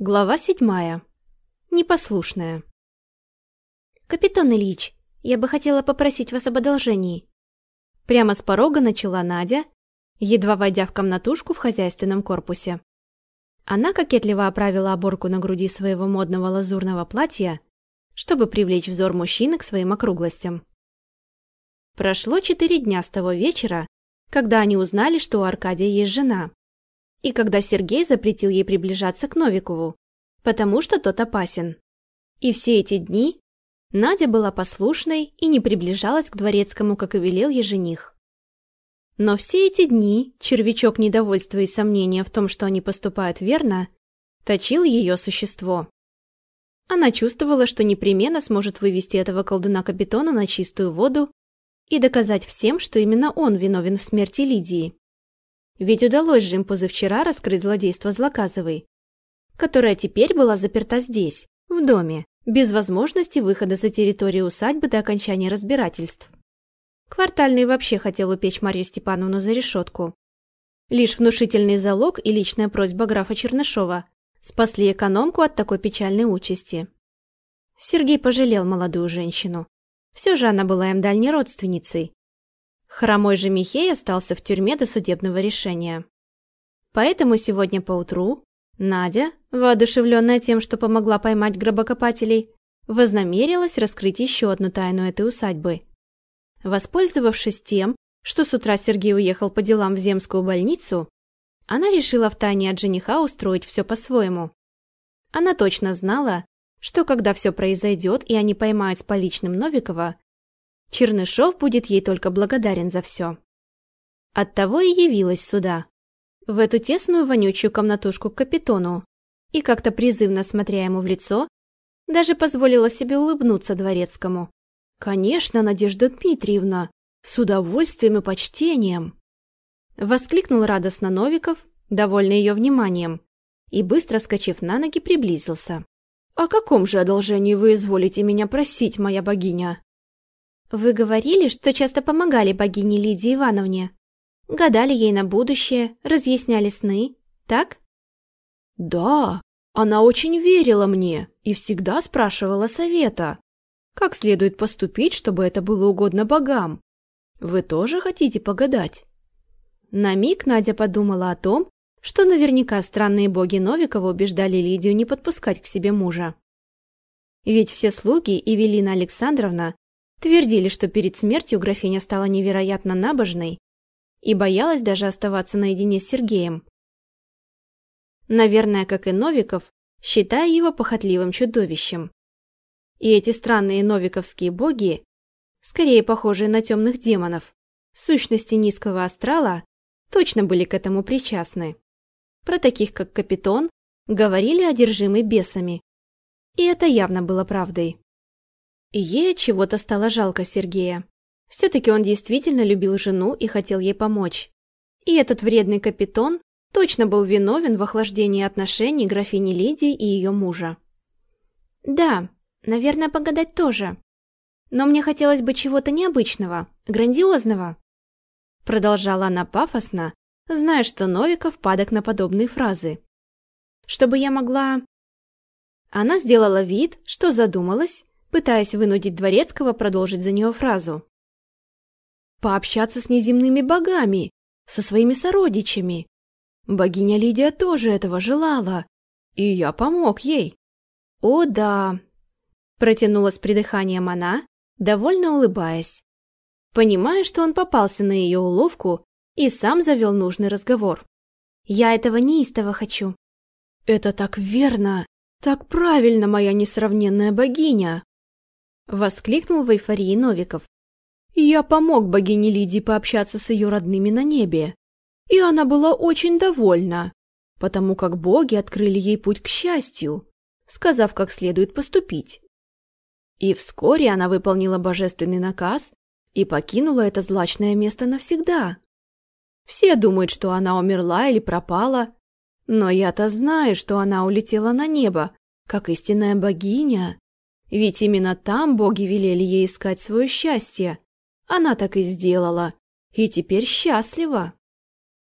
Глава седьмая. Непослушная. «Капитан Ильич, я бы хотела попросить вас об одолжении». Прямо с порога начала Надя, едва войдя в комнатушку в хозяйственном корпусе. Она кокетливо оправила оборку на груди своего модного лазурного платья, чтобы привлечь взор мужчины к своим округлостям. Прошло четыре дня с того вечера, когда они узнали, что у Аркадия есть жена, и когда Сергей запретил ей приближаться к Новикову, потому что тот опасен. И все эти дни Надя была послушной и не приближалась к дворецкому, как и велел ей жених. Но все эти дни червячок недовольства и сомнения в том, что они поступают верно, точил ее существо. Она чувствовала, что непременно сможет вывести этого колдуна-капитона на чистую воду и доказать всем, что именно он виновен в смерти Лидии. Ведь удалось же им позавчера раскрыть злодейство Злоказовой, которая теперь была заперта здесь, в доме, без возможности выхода за территорию усадьбы до окончания разбирательств. Квартальный вообще хотел упечь Марью Степановну за решетку. Лишь внушительный залог и личная просьба графа Чернышова спасли экономку от такой печальной участи. Сергей пожалел молодую женщину. Все же она была им дальней родственницей. Хромой же Михей остался в тюрьме до судебного решения. Поэтому сегодня поутру Надя, воодушевленная тем, что помогла поймать гробокопателей, вознамерилась раскрыть еще одну тайну этой усадьбы. Воспользовавшись тем, что с утра Сергей уехал по делам в земскую больницу, она решила втайне от жениха устроить все по-своему. Она точно знала, что когда все произойдет и они поймают с поличным Новикова, Чернышов будет ей только благодарен за все. Оттого и явилась сюда, в эту тесную вонючую комнатушку к капитону, и как-то призывно смотря ему в лицо, даже позволила себе улыбнуться дворецкому. «Конечно, Надежда Дмитриевна, с удовольствием и почтением!» Воскликнул радостно Новиков, довольный ее вниманием, и быстро вскочив на ноги, приблизился. «О каком же одолжении вы изволите меня просить, моя богиня?» «Вы говорили, что часто помогали богине Лидии Ивановне. Гадали ей на будущее, разъясняли сны, так?» «Да, она очень верила мне и всегда спрашивала совета. Как следует поступить, чтобы это было угодно богам? Вы тоже хотите погадать?» На миг Надя подумала о том, что наверняка странные боги Новикова убеждали Лидию не подпускать к себе мужа. Ведь все слуги и Велина Александровна твердили, что перед смертью графиня стала невероятно набожной и боялась даже оставаться наедине с Сергеем. Наверное, как и Новиков, считая его похотливым чудовищем. И эти странные новиковские боги, скорее похожие на темных демонов, сущности низкого астрала, точно были к этому причастны. Про таких, как Капитон, говорили одержимы бесами. И это явно было правдой. И ей чего-то стало жалко Сергея. Все-таки он действительно любил жену и хотел ей помочь. И этот вредный Капитон точно был виновен в охлаждении отношений графини Лидии и ее мужа. «Да, наверное, погадать тоже. Но мне хотелось бы чего-то необычного, грандиозного». Продолжала она пафосно, зная, что Новиков падок на подобные фразы. «Чтобы я могла...» Она сделала вид, что задумалась, пытаясь вынудить Дворецкого продолжить за нее фразу. «Пообщаться с неземными богами, со своими сородичами. Богиня Лидия тоже этого желала, и я помог ей». «О, да!» – протянула с придыханием она, довольно улыбаясь, понимая, что он попался на ее уловку и сам завел нужный разговор. «Я этого неистово хочу». «Это так верно, так правильно, моя несравненная богиня!» Воскликнул в эйфории Новиков. «Я помог богине Лидии пообщаться с ее родными на небе, и она была очень довольна, потому как боги открыли ей путь к счастью, сказав, как следует поступить. И вскоре она выполнила божественный наказ и покинула это злачное место навсегда. Все думают, что она умерла или пропала, но я-то знаю, что она улетела на небо, как истинная богиня. Ведь именно там боги велели ей искать свое счастье. Она так и сделала. И теперь счастлива.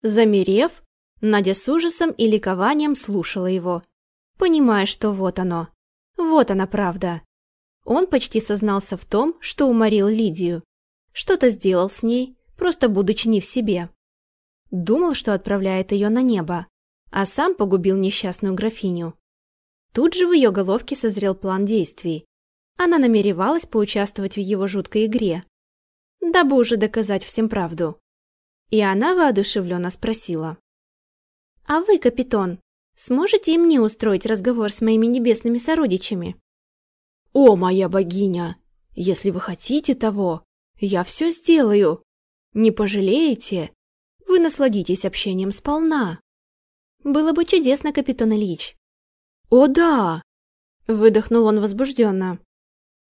Замерев, Надя с ужасом и ликованием слушала его. понимая, что вот оно. Вот она правда. Он почти сознался в том, что уморил Лидию. Что-то сделал с ней, просто будучи не в себе. Думал, что отправляет ее на небо, а сам погубил несчастную графиню. Тут же в ее головке созрел план действий. Она намеревалась поучаствовать в его жуткой игре, дабы уже доказать всем правду. И она воодушевленно спросила. «А вы, капитан, сможете и мне устроить разговор с моими небесными сородичами?» «О, моя богиня! Если вы хотите того, я все сделаю. Не пожалеете? Вы насладитесь общением сполна». «Было бы чудесно, капитан Ильич». «О, да!» — выдохнул он возбужденно.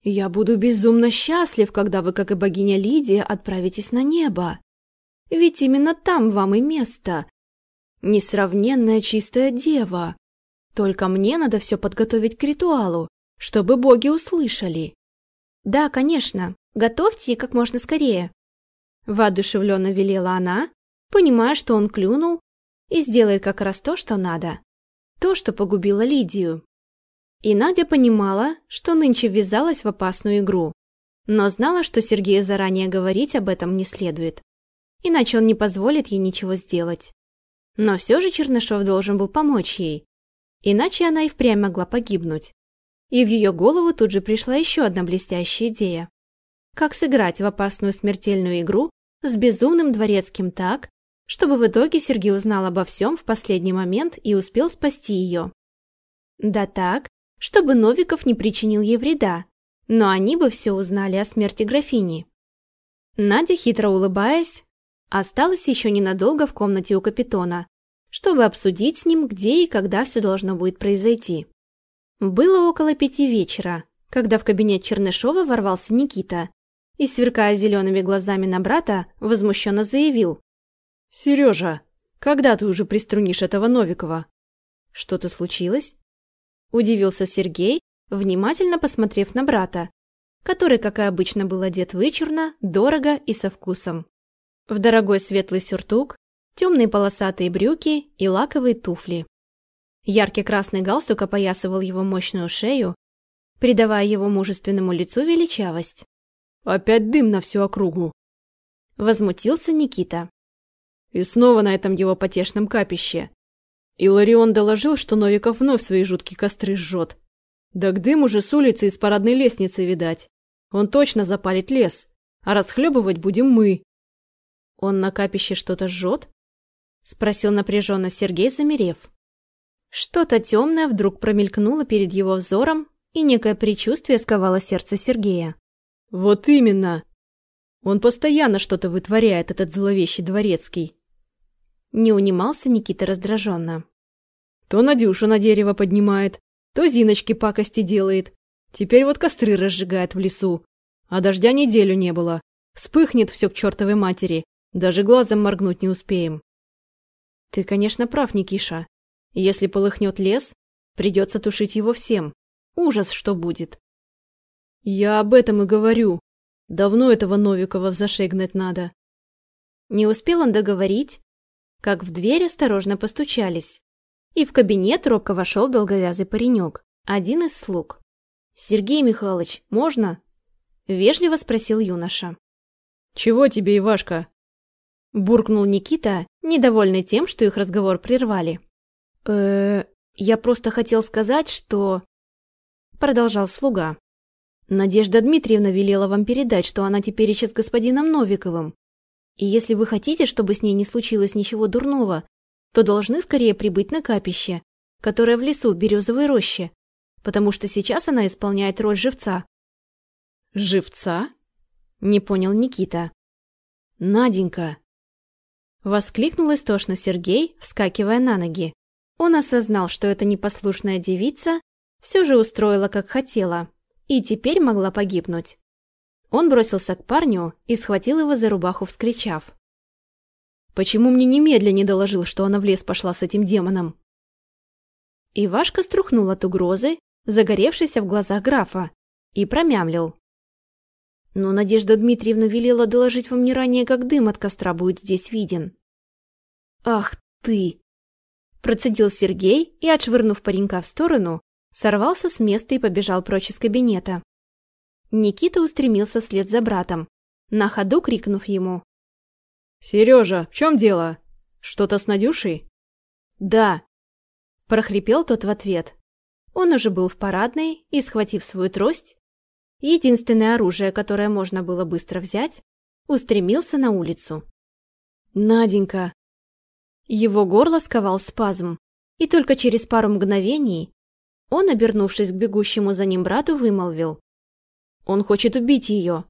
«Я буду безумно счастлив, когда вы, как и богиня Лидия, отправитесь на небо. Ведь именно там вам и место. Несравненная чистая дева. Только мне надо все подготовить к ритуалу, чтобы боги услышали». «Да, конечно. Готовьте как можно скорее». Воодушевленно велела она, понимая, что он клюнул и сделает как раз то, что надо. То, что погубило Лидию. И Надя понимала, что нынче ввязалась в опасную игру, но знала, что Сергею заранее говорить об этом не следует, иначе он не позволит ей ничего сделать. Но все же Чернышов должен был помочь ей, иначе она и впрямь могла погибнуть. И в ее голову тут же пришла еще одна блестящая идея. Как сыграть в опасную смертельную игру с безумным дворецким так, чтобы в итоге Сергей узнал обо всем в последний момент и успел спасти ее. Да так, чтобы Новиков не причинил ей вреда, но они бы все узнали о смерти графини. Надя, хитро улыбаясь, осталась еще ненадолго в комнате у капитона, чтобы обсудить с ним, где и когда все должно будет произойти. Было около пяти вечера, когда в кабинет Чернышова ворвался Никита и, сверкая зелеными глазами на брата, возмущенно заявил. «Сережа, когда ты уже приструнишь этого Новикова?» «Что-то случилось?» Удивился Сергей, внимательно посмотрев на брата, который, как и обычно, был одет вычурно, дорого и со вкусом. В дорогой светлый сюртук, темные полосатые брюки и лаковые туфли. Яркий красный галстук опоясывал его мощную шею, придавая его мужественному лицу величавость. «Опять дым на всю округу!» Возмутился Никита. «И снова на этом его потешном капище. Иларион доложил, что Новиков вновь свои жуткие костры жжет. Да к дыму же с улицы из парадной лестницы видать. Он точно запалит лес, а расхлебывать будем мы. Он на капище что-то жжет? Спросил напряженно Сергей, замерев. Что-то темное вдруг промелькнуло перед его взором, и некое предчувствие сковало сердце Сергея. Вот именно! Он постоянно что-то вытворяет, этот зловещий дворецкий. Не унимался Никита раздраженно. То Надюшу на дерево поднимает, то Зиночке пакости делает. Теперь вот костры разжигает в лесу. А дождя неделю не было. Вспыхнет все к чертовой матери. Даже глазом моргнуть не успеем. Ты, конечно, прав, Никиша. Если полыхнет лес, придется тушить его всем. Ужас, что будет. Я об этом и говорю. Давно этого Новикова взашегнать надо. Не успел он договорить, как в дверь осторожно постучались. И в кабинет робко вошел долговязый паренек, один из слуг. «Сергей Михайлович, можно?» – вежливо спросил юноша. «Чего тебе, Ивашка?» – буркнул Никита, недовольный тем, что их разговор прервали. э я просто хотел сказать, что...» – продолжал слуга. «Надежда Дмитриевна велела вам передать, что она теперь еще с господином Новиковым. И если вы хотите, чтобы с ней не случилось ничего дурного, то должны скорее прибыть на капище, которое в лесу березовой роще, потому что сейчас она исполняет роль живца. «Живца?» – не понял Никита. «Наденька!» Воскликнул истошно Сергей, вскакивая на ноги. Он осознал, что эта непослушная девица все же устроила, как хотела, и теперь могла погибнуть. Он бросился к парню и схватил его за рубаху, вскричав. Почему мне немедленно не доложил, что она в лес пошла с этим демоном? Ивашка струхнул от угрозы, загоревшейся в глазах графа, и промямлил. Но Надежда Дмитриевна велела доложить вам не ранее, как дым от костра будет здесь виден. Ах ты! Процедил Сергей и, отшвырнув паренька в сторону, сорвался с места и побежал прочь из кабинета. Никита устремился вслед за братом, на ходу крикнув ему. «Сережа, в чем дело? Что-то с Надюшей?» «Да», – прохрипел тот в ответ. Он уже был в парадной и, схватив свою трость, единственное оружие, которое можно было быстро взять, устремился на улицу. «Наденька!» Его горло сковал спазм, и только через пару мгновений он, обернувшись к бегущему за ним брату, вымолвил. «Он хочет убить ее!»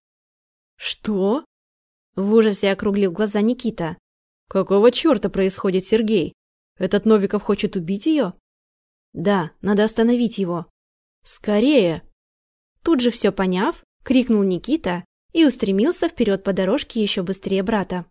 «Что?» В ужасе округлил глаза Никита. «Какого черта происходит, Сергей? Этот Новиков хочет убить ее?» «Да, надо остановить его». «Скорее!» Тут же все поняв, крикнул Никита и устремился вперед по дорожке еще быстрее брата.